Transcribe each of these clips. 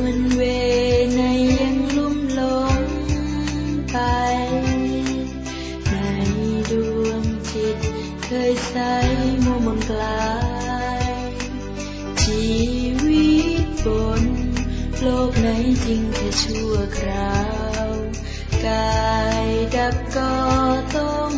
วนเวในยังลุ่มหลงไป ในดวงจิตเคยใสมัวมนกลาย ชีวิตบนโลกไนจริงแค่ชั่วคราว กายดับก็ต้อง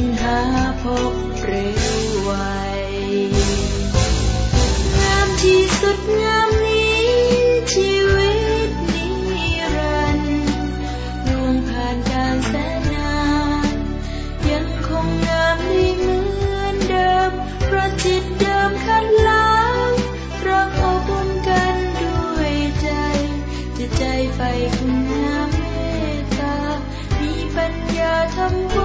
นหาพบเร็วไวงามที่สุดงามนี้ชีวิตนิรันดร์ล่วงผ่านการแสนนานยังคงงามได้เหมือนเดิมเพราะจิตเดิมคัดล้างรักอบอุ่นกันด้วยใจจิตใจไฟคุณงามเมตตามีปัญญาทำก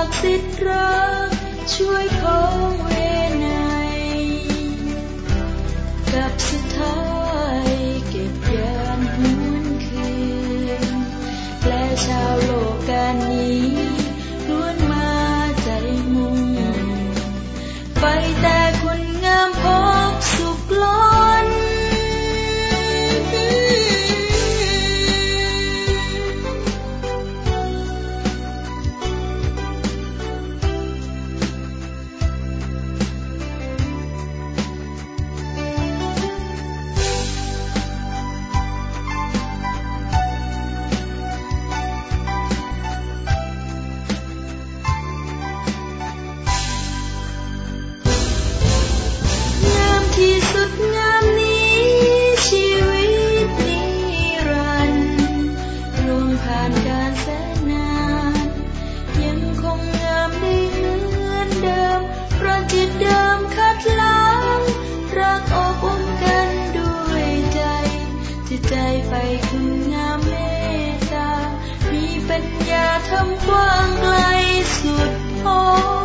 ากสิทธิ์รักช่วยของเวไนยกับสุดท้ายเก็บยานหวนคืนและชาวโลกการนี้ thấm thoáng lay ruột thô